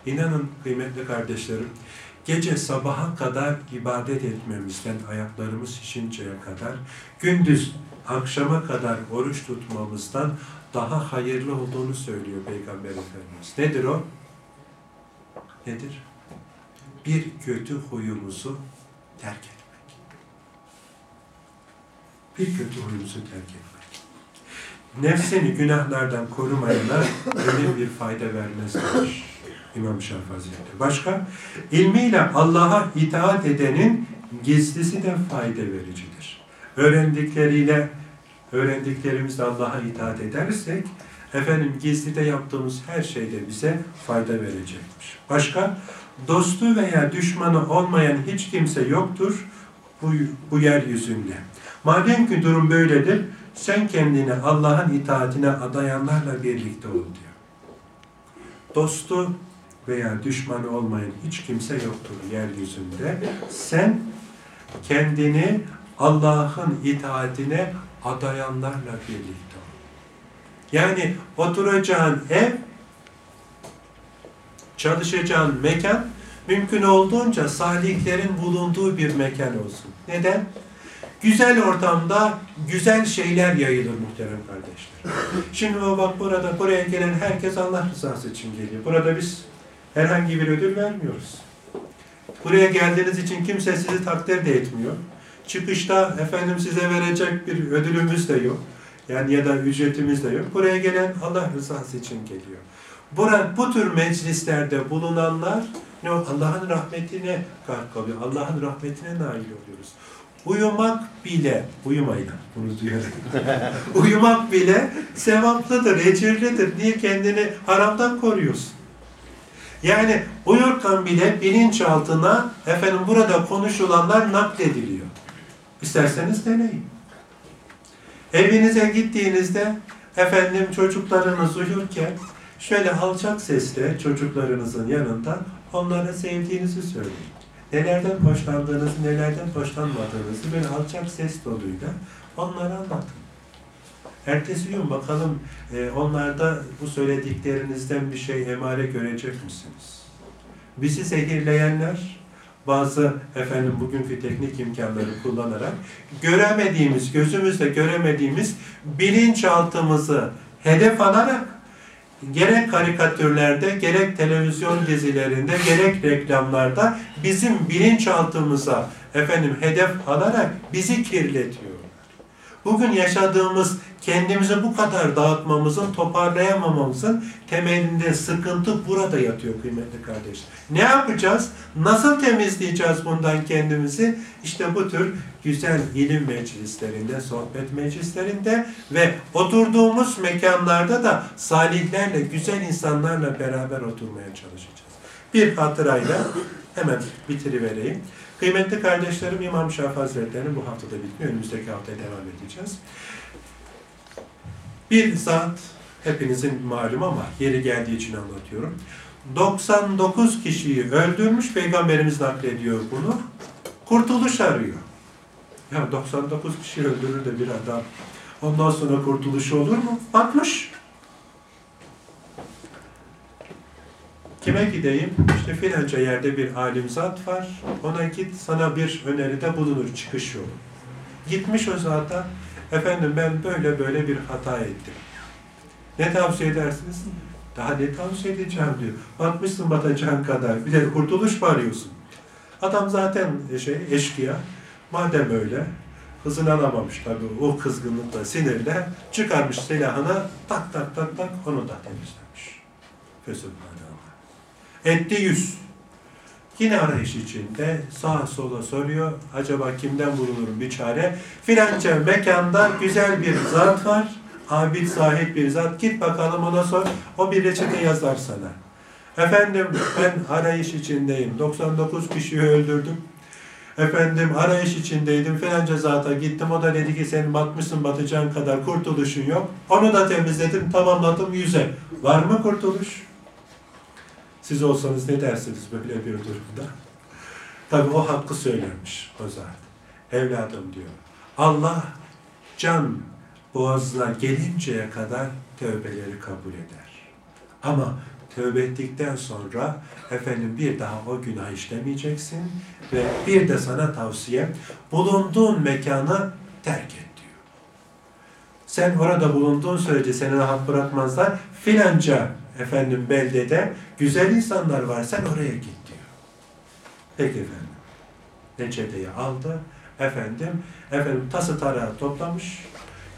İnanın kıymetli kardeşlerim, gece sabaha kadar ibadet etmemizden ayaklarımız şişinceye kadar, gündüz akşama kadar oruç tutmamızdan daha hayırlı olduğunu söylüyor Peygamber Efendimiz. Nedir o? Nedir? Bir kötü huyumuzu terk etmek. Bir kötü huyumuzu terk etmek. Nefsini günahlardan korumayana öyle bir fayda vermez demiş İmam Şafii. Başka? ilmiyle Allah'a itaat edenin gizlisi de fayda vericidir. Öğrendikleriyle öğrendiklerimizle Allah'a itaat edersek efendim gizlide yaptığımız her şeyde bize fayda verecekmiş. Başka? Dostu veya düşmanı olmayan hiç kimse yoktur bu, bu yeryüzünde. Madem ki durum böyledir, sen kendini Allah'ın itaatine adayanlarla birlikte ol diyor. Dostu veya düşmanı olmayan hiç kimse yoktur yeryüzünde. Sen kendini Allah'ın itaatine adayanlarla birlikte ol. Yani oturacağın ev, çalışacağın mekan mümkün olduğunca salihlerin bulunduğu bir mekan olsun. Neden? Güzel ortamda güzel şeyler yayılır muhterem kardeşler. Şimdi bak burada buraya gelen herkes Allah rızası için geliyor. Burada biz herhangi bir ödül vermiyoruz. Buraya geldiğiniz için kimse sizi takdir de etmiyor. Çıkışta efendim size verecek bir ödülümüz de yok. Yani ya da ücretimiz de yok. Buraya gelen Allah rızası için geliyor. Bura, bu tür meclislerde bulunanlar ne Allah'ın rahmetine kalkıyor. Allah'ın rahmetine nail oluyoruz. Uyumak bile, uyumayla bunu duyarım. Uyumak bile sevaplıdır, ecirlidir. Niye kendini haramdan koruyorsun? Yani uyurken bile bilinçaltına efendim burada konuşulanlar naklediliyor. İsterseniz deneyin. Evinize gittiğinizde efendim çocuklarınız uyurken şöyle alçak sesle çocuklarınızın yanında onlara sevdiğinizi söyleyin. Nelerden hoşlandığınızı, nelerden hoşlanmadığınızı böyle alçak ses doluyla onlara anlatın. Ertesi gün bakalım e, onlarda bu söylediklerinizden bir şey emare görecek misiniz? Bizi zehirleyenler bazı efendim bugünkü teknik imkanları kullanarak göremediğimiz, gözümüzle göremediğimiz bilinçaltımızı hedef alarak gerek karikatürlerde, gerek televizyon dizilerinde, gerek reklamlarda bizim bilinçaltımıza efendim hedef alarak bizi kirletiyor. Bugün yaşadığımız kendimizi bu kadar dağıtmamızın, toparlayamamamızın temelinde sıkıntı burada yatıyor kıymetli kardeş. Ne yapacağız? Nasıl temizleyeceğiz bundan kendimizi? İşte bu tür güzel ilim meclislerinde, sohbet meclislerinde ve oturduğumuz mekanlarda da salihlerle, güzel insanlarla beraber oturmaya çalışacağız. Bir hatırayla hemen bitirivereyim. Kıymetli kardeşlerim İmam Şafii Hazretleri'nin bu haftada bitmiyor. Önümüzdeki hafta devam edeceğiz. Bir zat hepinizin malum ama yeri geldiği için anlatıyorum. 99 kişiyi öldürmüş, Peygamberimiz naklediyor bunu. Kurtuluş arıyor. Ya 99 kişi öldürür de bir adam. Ondan sonra kurtuluşu olur mu? Bakmış. Kime gideyim? İşte filanca yerde bir alim zat var. Ona git sana bir öneride bulunur çıkış yolu. Gitmiş o zata. Efendim ben böyle böyle bir hata ettim. Ne tavsiye edersiniz? Daha ne tavsiye edeceğim diyor. Batmışsın batacağın kadar. Bir de kurtuluş mu arıyorsun? Adam zaten şey eşkıya. Madem öyle hızını alamamış tabii o kızgınlıkla, sinirle çıkarmış silahını tak tak tak tak onu da temizlemiş. Fesubhanallah. Etti yüz. Yine arayış içinde sağa sola soruyor. Acaba kimden bulunurum bir çare? Filanca mekanda güzel bir zat var. Abid sahip bir zat. Git bakalım ona sor. O bir reçete yazar sana. Efendim ben arayış içindeyim. 99 kişiyi öldürdüm. Efendim arayış içindeydim. Filanca zata gittim. O da dedi ki senin batmışsın batacağın kadar kurtuluşun yok. Onu da temizledim. Tamamladım yüze. Var mı kurtuluş? Siz olsanız ne dersiniz böyle bir durumda? Tabii o hakkı söylemiş o zat. Evladım diyor. Allah can boğazına gelinceye kadar tövbeleri kabul eder. Ama tövbe ettikten sonra efendim bir daha o günah işlemeyeceksin ve bir de sana tavsiye bulunduğun mekanı terk et diyor. Sen orada bulunduğun sürece seni rahat bırakmazlar. Filanca efendim beldede güzel insanlar var sen oraya git diyor. Peki efendim. Reçeteyi aldı. Efendim, efendim tası tarağı toplamış.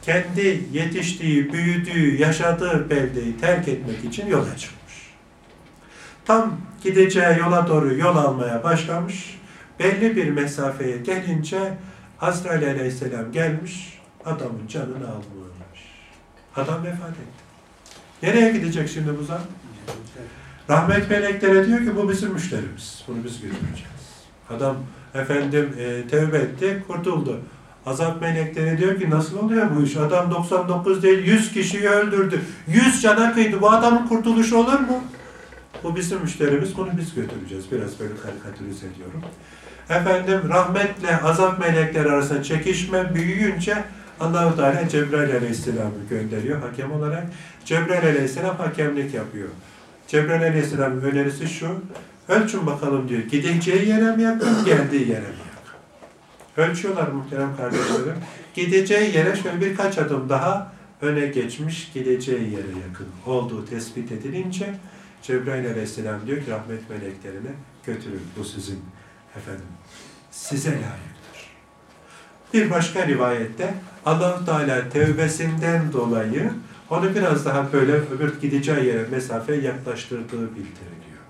Kendi yetiştiği, büyüdüğü, yaşadığı beldeyi terk etmek için yola çıkmış. Tam gideceği yola doğru yol almaya başlamış. Belli bir mesafeye gelince Azrail aleyhisselam gelmiş, adamın canını almış. Adam vefat etti. Nereye gidecek şimdi bu zat? Rahmet meleklere diyor ki bu bizim müşterimiz. Bunu biz götüreceğiz. Adam efendim e, tevbe etti, kurtuldu. Azap melekleri diyor ki nasıl oluyor bu iş? Adam 99 değil 100 kişiyi öldürdü. 100 cana kıydı. Bu adamın kurtuluşu olur mu? Bu bizim müşterimiz. Bunu biz götüreceğiz. Biraz böyle karikatürize ediyorum. Efendim rahmetle azap melekleri arasında çekişme büyüyünce Allah-u Teala Cebrail Aleyhisselam'ı gönderiyor hakem olarak. Cebrail Aleyhisselam hakemlik yapıyor. Cebrail Aleyhisselam'ın önerisi şu. Ölçün bakalım diyor. Gideceği yere mi yakın, geldiği yere mi yakın? Ölçüyorlar muhterem kardeşlerim. Gideceği yere şöyle birkaç adım daha öne geçmiş, gideceği yere yakın olduğu tespit edilince Cebrail Aleyhisselam diyor ki rahmet meleklerine götürün bu sizin efendim size layıktır. Bir başka rivayette allah Teala tevbesinden dolayı onu biraz daha böyle öbür gideceği yere mesafe yaklaştırdığı bildiriliyor.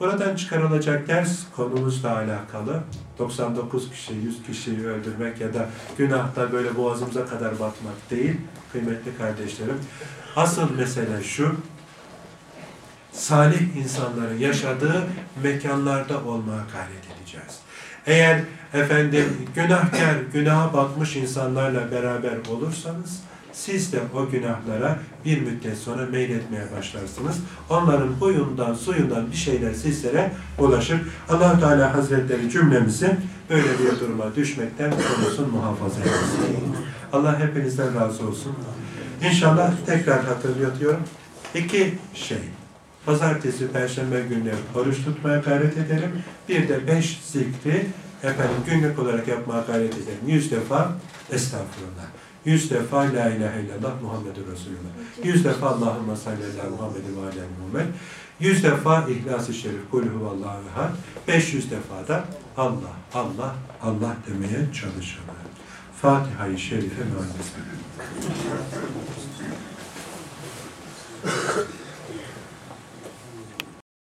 Buradan çıkarılacak ders konumuzla alakalı. 99 kişi, 100 kişiyi öldürmek ya da günahta böyle boğazımıza kadar batmak değil kıymetli kardeşlerim. Asıl mesele şu, salih insanların yaşadığı mekanlarda olmaya gayret edeceğiz. Eğer efendim günahkar, günaha batmış insanlarla beraber olursanız siz de o günahlara bir müddet sonra meyletmeye başlarsınız. Onların huyundan, suyundan bir şeyler sizlere ulaşır. allah Teala Hazretleri cümlemizi böyle bir duruma düşmekten korusun, muhafaza etsin. Allah hepinizden razı olsun. İnşallah tekrar hatırlatıyorum. İki şey. Pazartesi, Perşembe günleri oruç tutmaya gayret edelim. Bir de beş zikri efendim günlük olarak yapmaya gayret edelim. Yüz defa estağfurullah. Yüz defa La ilahe illallah Muhammedur Resulullah. Yüz defa Allahümme salli ala Muhammed ve ala Muhammed. Yüz defa İhlas-ı Şerif Kul huvallahu ehad. Beş yüz defa da Allah, Allah, Allah demeye çalışalım. Fatiha-i Şerife mühendisleri.